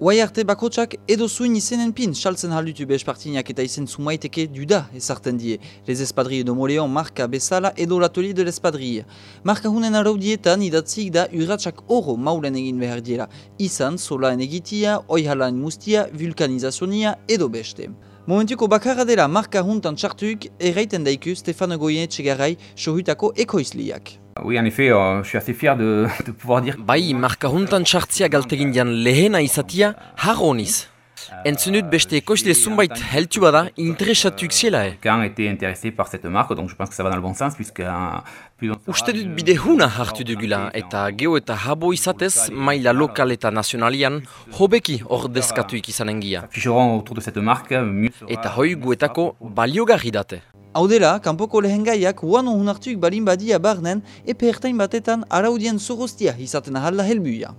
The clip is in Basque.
Oai arte bakotsak edo zuin izenen pin, saltzen haldutu behespartinak eta izen zumaiteke duda ezarten die. Les espadri edo moleon marka bezala edo l'atelier de l'espadri. Marka hunen araudietan idatzik da urratsak oro maulen egin behar diela. Izan, solaen egitia, oihalain mustia, vulkanizazionia edo beste. Momentuko bakarra dela marka huntan txartuik erraiten daiku Stefano Goyen etxegarai sohutako ekoizliak. Oui, en effet, euh, je suis assez fier de, de pouvoir dire Bai, marka huntan txartzia galtegin dian lehena izatia harroniz. Entzunut beste ekoizle zunbait heltu bada interesatuik ziela e. quelqu'un était intéressé par cette marque, donc je pense que ça va dans le bon sens, puisque euh, Uste dut bide huna hartu dugula eta geo eta habo izatez maila lokal eta nazionalian hobeki ordezkatuik izanen gia. afficheront autour de cette marque, Eta hoi guetako baliogarri date. Hau dela, kanpoko lehengaiak uano hunartuik balin badia barnen epe ertain batetan araudien zorostia izaten ahalla helbuia.